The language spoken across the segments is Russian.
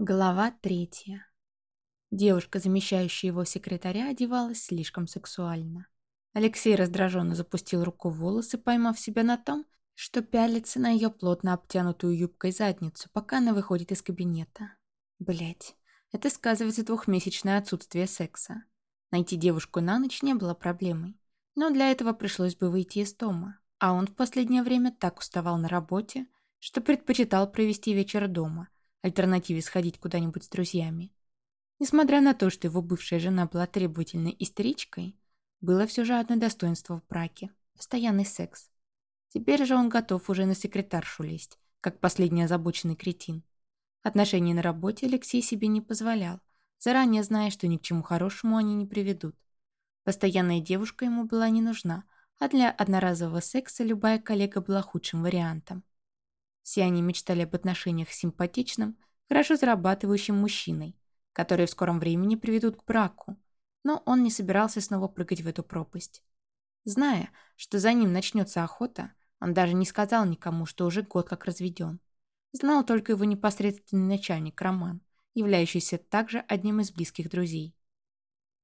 Глава третья. Девушка, замещающая его секретаря, одевалась слишком сексуально. Алексей раздраженно запустил руку в волосы, поймав себя на том, что пялится на ее плотно обтянутую юбкой задницу, пока она выходит из кабинета. Блять, это сказывается двухмесячное отсутствие секса. Найти девушку на ночь не было проблемой, но для этого пришлось бы выйти из дома, а он в последнее время так уставал на работе, что предпочитал провести вечер дома – альтернативе сходить куда-нибудь с друзьями. Несмотря на то, что его бывшая жена была требовательной истеричкой, было все же одно достоинство в браке – постоянный секс. Теперь же он готов уже на секретаршу лезть, как последний озабоченный кретин. Отношения на работе Алексей себе не позволял, заранее зная, что ни к чему хорошему они не приведут. Постоянная девушка ему была не нужна, а для одноразового секса любая коллега была худшим вариантом. Все они мечтали об отношениях с симпатичным, хорошо зарабатывающим мужчиной, которые в скором времени приведут к браку, но он не собирался снова прыгать в эту пропасть. Зная, что за ним начнется охота, он даже не сказал никому, что уже год как разведен. Знал только его непосредственный начальник Роман, являющийся также одним из близких друзей.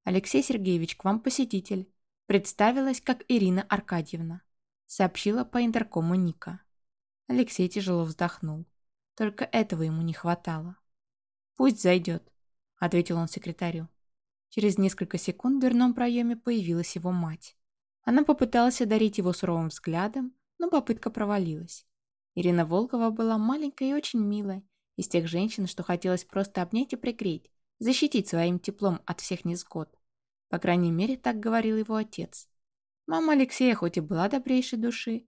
«Алексей Сергеевич, к вам посетитель», представилась как Ирина Аркадьевна, сообщила по интеркому Ника. Алексей тяжело вздохнул. Только этого ему не хватало. «Пусть зайдет», — ответил он секретарю. Через несколько секунд в дверном проеме появилась его мать. Она попыталась одарить его суровым взглядом, но попытка провалилась. Ирина Волкова была маленькой и очень милой, из тех женщин, что хотелось просто обнять и пригреть, защитить своим теплом от всех несгод. По крайней мере, так говорил его отец. Мама Алексея хоть и была добрейшей души,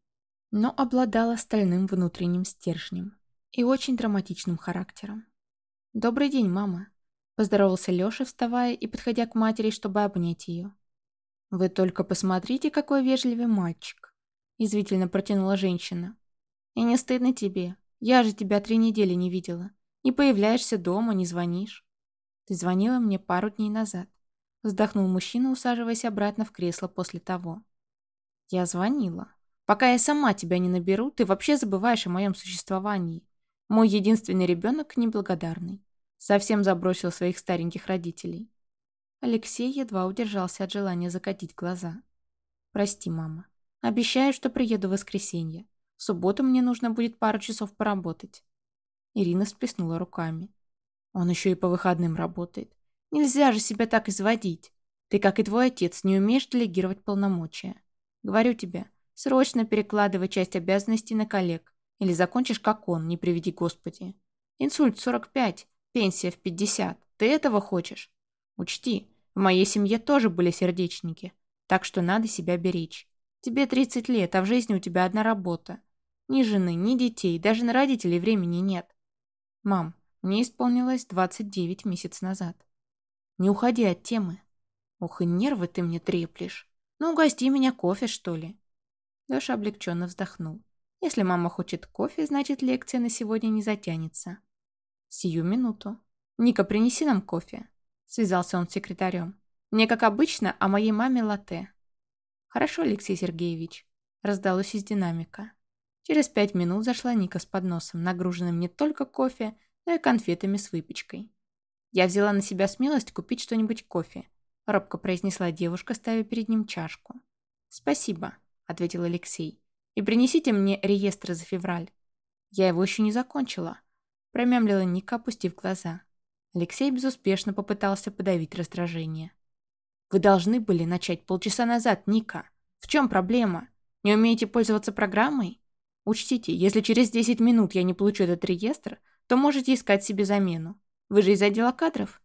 но обладала стальным внутренним стержнем и очень драматичным характером. «Добрый день, мама», – поздоровался Лёша, вставая и подходя к матери, чтобы обнять ее. «Вы только посмотрите, какой вежливый мальчик», – извительно протянула женщина. «И не стыдно тебе? Я же тебя три недели не видела. Не появляешься дома, не звонишь». «Ты звонила мне пару дней назад», – вздохнул мужчина, усаживаясь обратно в кресло после того. «Я звонила», Пока я сама тебя не наберу, ты вообще забываешь о моем существовании. Мой единственный ребенок неблагодарный. Совсем забросил своих стареньких родителей. Алексей едва удержался от желания закатить глаза. «Прости, мама. Обещаю, что приеду в воскресенье. В субботу мне нужно будет пару часов поработать». Ирина сплеснула руками. «Он еще и по выходным работает. Нельзя же себя так изводить. Ты, как и твой отец, не умеешь делегировать полномочия. Говорю тебе, Срочно перекладывай часть обязанностей на коллег. Или закончишь как он, не приведи Господи. Инсульт 45, пенсия в 50. Ты этого хочешь? Учти, в моей семье тоже были сердечники. Так что надо себя беречь. Тебе 30 лет, а в жизни у тебя одна работа. Ни жены, ни детей, даже на родителей времени нет. Мам, мне исполнилось 29 месяц назад. Не уходи от темы. Ох, и нервы ты мне треплешь. Ну, угости меня кофе, что ли. Леша облегченно вздохнул. Если мама хочет кофе, значит лекция на сегодня не затянется. Сию минуту. «Ника, принеси нам кофе», — связался он с секретарем. «Мне, как обычно, а моей маме латте». «Хорошо, Алексей Сергеевич», — раздалось из динамика. Через пять минут зашла Ника с подносом, нагруженным не только кофе, но и конфетами с выпечкой. «Я взяла на себя смелость купить что-нибудь кофе», — робко произнесла девушка, ставя перед ним чашку. «Спасибо», — ответил Алексей. «И принесите мне реестр за февраль». «Я его еще не закончила», — промямлила Ника, опустив глаза. Алексей безуспешно попытался подавить раздражение. «Вы должны были начать полчаса назад, Ника. В чем проблема? Не умеете пользоваться программой? Учтите, если через 10 минут я не получу этот реестр, то можете искать себе замену. Вы же из отдела кадров?»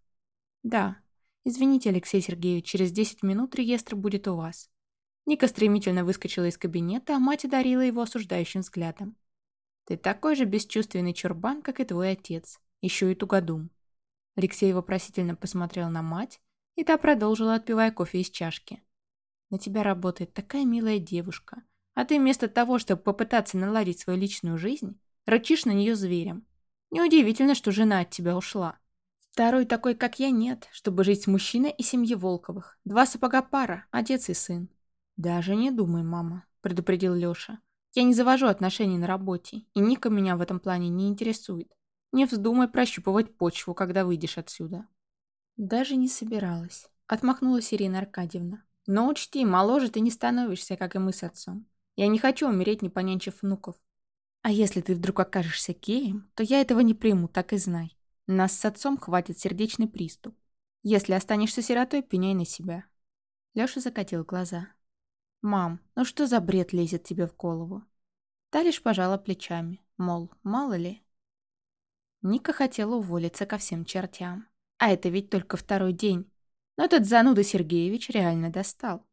«Да. Извините, Алексей Сергеевич, через 10 минут реестр будет у вас. Ника стремительно выскочила из кабинета, а мать одарила его осуждающим взглядом. «Ты такой же бесчувственный чурбан, как и твой отец. Еще и тугодум». Алексей вопросительно посмотрел на мать, и та продолжила, отпивая кофе из чашки. «На тебя работает такая милая девушка, а ты вместо того, чтобы попытаться наладить свою личную жизнь, рычишь на нее зверем. Неудивительно, что жена от тебя ушла. Второй такой, как я, нет, чтобы жить с мужчиной и семьей Волковых. Два сапога пара, отец и сын. «Даже не думай, мама», — предупредил Лёша. «Я не завожу отношений на работе, и Ника меня в этом плане не интересует. Не вздумай прощупывать почву, когда выйдешь отсюда». Даже не собиралась. Отмахнулась Ирина Аркадьевна. «Но учти, моложе ты не становишься, как и мы с отцом. Я не хочу умереть, не понянчив внуков. А если ты вдруг окажешься геем, то я этого не приму, так и знай. Нас с отцом хватит сердечный приступ. Если останешься сиротой, пеняй на себя». Лёша закатил глаза. «Мам, ну что за бред лезет тебе в голову?» Та лишь пожала плечами, мол, мало ли. Ника хотела уволиться ко всем чертям. А это ведь только второй день. Но этот зануда Сергеевич реально достал.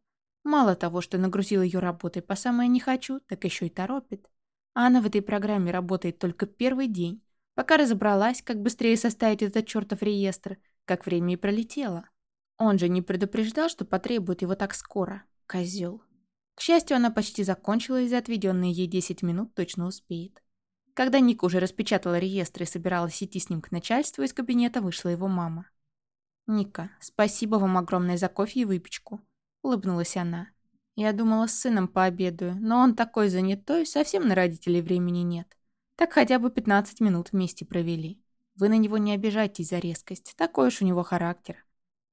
Мало того, что нагрузил ее работой по самое не хочу, так еще и торопит. А она в этой программе работает только первый день. Пока разобралась, как быстрее составить этот чертов реестр, как время и пролетело. Он же не предупреждал, что потребует его так скоро. Козел. К счастью, она почти закончила, и за отведенные ей 10 минут точно успеет. Когда Ника уже распечатала реестр и собиралась идти с ним к начальству, из кабинета вышла его мама. «Ника, спасибо вам огромное за кофе и выпечку», — улыбнулась она. «Я думала, с сыном пообедаю, но он такой занятой, совсем на родителей времени нет. Так хотя бы 15 минут вместе провели. Вы на него не обижайтесь за резкость, такой уж у него характер.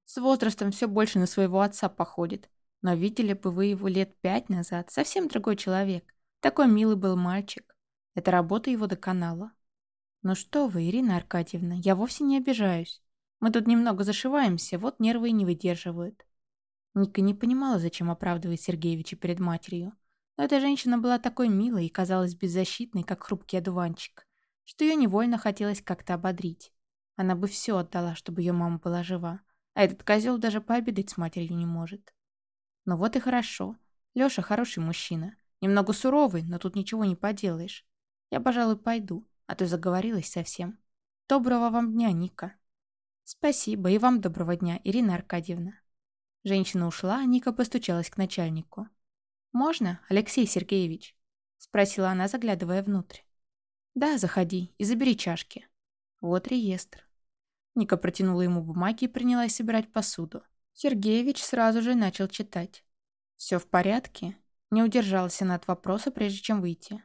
С возрастом все больше на своего отца походит. Но видели бы вы его лет пять назад, совсем другой человек. Такой милый был мальчик. Это работа его до канала. Ну что вы, Ирина Аркадьевна, я вовсе не обижаюсь. Мы тут немного зашиваемся, вот нервы и не выдерживают. Ника не понимала, зачем оправдывать Сергеевича перед матерью. Но эта женщина была такой милой и казалась беззащитной, как хрупкий одуванчик, что ее невольно хотелось как-то ободрить. Она бы все отдала, чтобы ее мама была жива. А этот козел даже пообедать с матерью не может. Ну вот и хорошо. Лёша хороший мужчина. Немного суровый, но тут ничего не поделаешь. Я, пожалуй, пойду, а то заговорилась совсем. Доброго вам дня, Ника. Спасибо, и вам доброго дня, Ирина Аркадьевна. Женщина ушла, а Ника постучалась к начальнику. «Можно, Алексей Сергеевич?» — спросила она, заглядывая внутрь. «Да, заходи и забери чашки». Вот реестр. Ника протянула ему бумаги и принялась собирать посуду. Сергеевич сразу же начал читать. «Все в порядке?» Не удержался она от вопроса, прежде чем выйти.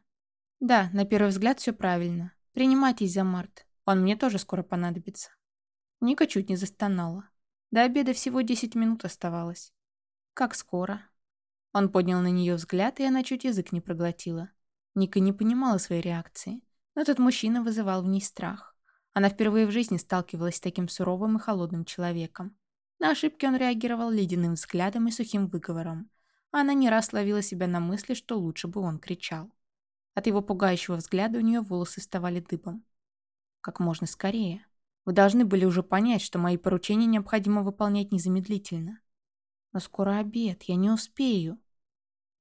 «Да, на первый взгляд все правильно. Принимайтесь за Март. Он мне тоже скоро понадобится». Ника чуть не застонала. До обеда всего 10 минут оставалось. «Как скоро?» Он поднял на нее взгляд, и она чуть язык не проглотила. Ника не понимала своей реакции, но этот мужчина вызывал в ней страх. Она впервые в жизни сталкивалась с таким суровым и холодным человеком. На ошибки он реагировал ледяным взглядом и сухим выговором. Она не раз ловила себя на мысли, что лучше бы он кричал. От его пугающего взгляда у нее волосы вставали дыбом. «Как можно скорее. Вы должны были уже понять, что мои поручения необходимо выполнять незамедлительно. Но скоро обед, я не успею».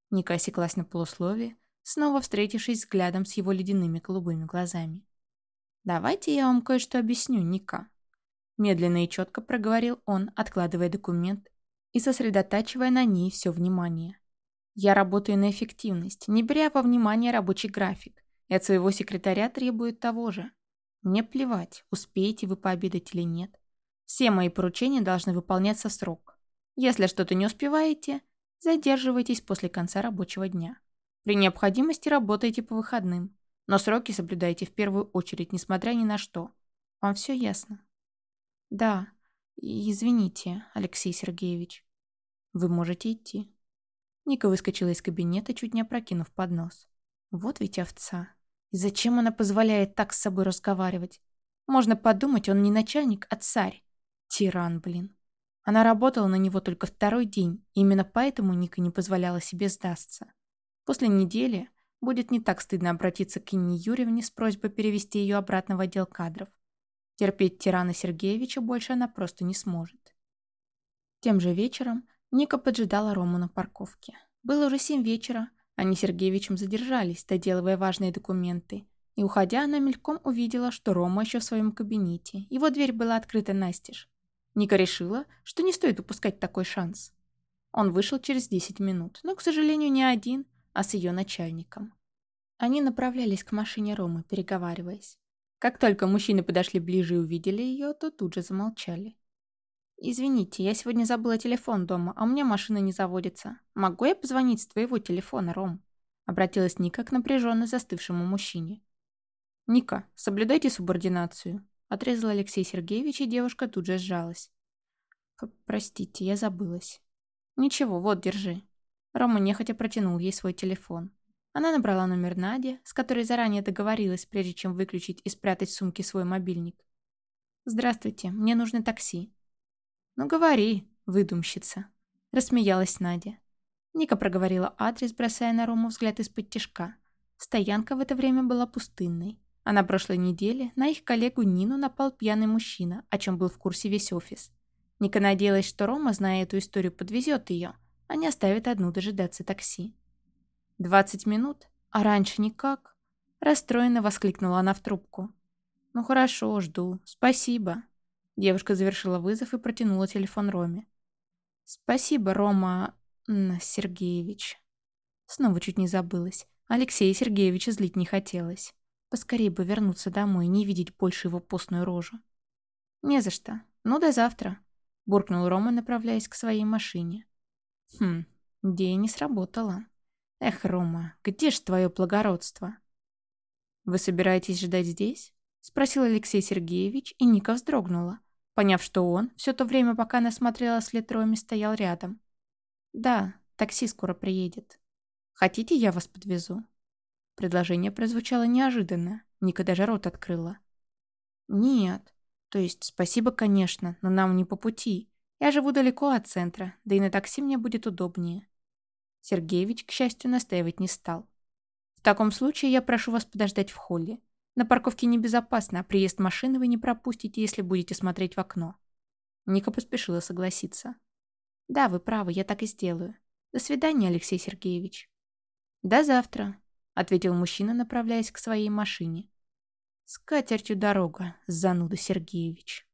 Ника осеклась на полусловие, снова встретившись взглядом с его ледяными голубыми глазами. «Давайте я вам кое-что объясню, Ника», Медленно и четко проговорил он, откладывая документ и сосредотачивая на ней все внимание. «Я работаю на эффективность, не беря во внимание рабочий график, и от своего секретаря требует того же. Мне плевать, успеете вы пообедать или нет. Все мои поручения должны выполняться в срок. Если что-то не успеваете, задерживайтесь после конца рабочего дня. При необходимости работайте по выходным, но сроки соблюдайте в первую очередь, несмотря ни на что. Вам все ясно?» «Да. Извините, Алексей Сергеевич. Вы можете идти». Ника выскочила из кабинета, чуть не опрокинув поднос. Вот ведь овца. И зачем она позволяет так с собой разговаривать? Можно подумать, он не начальник, а царь. Тиран, блин. Она работала на него только второй день, и именно поэтому Ника не позволяла себе сдастся. После недели будет не так стыдно обратиться к Инне Юрьевне с просьбой перевести ее обратно в отдел кадров. Терпеть тирана Сергеевича больше она просто не сможет. Тем же вечером Ника поджидала Рому на парковке. Было уже семь вечера, они с Сергеевичем задержались, доделывая важные документы. И, уходя, она мельком увидела, что Рома еще в своем кабинете. Его дверь была открыта настежь. Ника решила, что не стоит упускать такой шанс. Он вышел через 10 минут, но, к сожалению, не один, а с ее начальником. Они направлялись к машине Ромы, переговариваясь. Как только мужчины подошли ближе и увидели ее, то тут же замолчали. «Извините, я сегодня забыла телефон дома, а у меня машина не заводится. Могу я позвонить с твоего телефона, Ром?» Обратилась Ника к напряженно застывшему мужчине. «Ника, соблюдайте субординацию», — отрезал Алексей Сергеевич, и девушка тут же сжалась. «Простите, я забылась». «Ничего, вот, держи». Рома нехотя протянул ей свой телефон. Она набрала номер Нади, с которой заранее договорилась, прежде чем выключить и спрятать в сумке свой мобильник. «Здравствуйте, мне нужно такси». «Ну говори, выдумщица», — рассмеялась Надя. Ника проговорила адрес, бросая на Рому взгляд из-под тишка. Стоянка в это время была пустынной. А на прошлой неделе на их коллегу Нину напал пьяный мужчина, о чем был в курсе весь офис. Ника надеялась, что Рома, зная эту историю, подвезет ее, а не оставит одну дожидаться такси. «Двадцать минут? А раньше никак?» Расстроенно воскликнула она в трубку. «Ну хорошо, жду. Спасибо». Девушка завершила вызов и протянула телефон Роме. «Спасибо, Рома... Сергеевич». Снова чуть не забылась. Алексея Сергеевича злить не хотелось. Поскорее бы вернуться домой и не видеть больше его постную рожу. «Не за что. Ну, до завтра», — буркнул Рома, направляясь к своей машине. «Хм, идея не сработала. Эх, Рома, где ж твое благородство?» «Вы собираетесь ждать здесь?» — спросил Алексей Сергеевич, и Ника вздрогнула, поняв, что он все то время, пока она смотрела след Роме, стоял рядом. «Да, такси скоро приедет. Хотите, я вас подвезу?» Предложение прозвучало неожиданно. Ника даже рот открыла. «Нет. То есть спасибо, конечно, но нам не по пути. Я живу далеко от центра, да и на такси мне будет удобнее». Сергеевич, к счастью, настаивать не стал. «В таком случае я прошу вас подождать в холле. На парковке небезопасно, а приезд машины вы не пропустите, если будете смотреть в окно». Ника поспешила согласиться. «Да, вы правы, я так и сделаю. До свидания, Алексей Сергеевич». «До завтра», ответил мужчина, направляясь к своей машине. «С катертью дорога, зануда Сергеевич».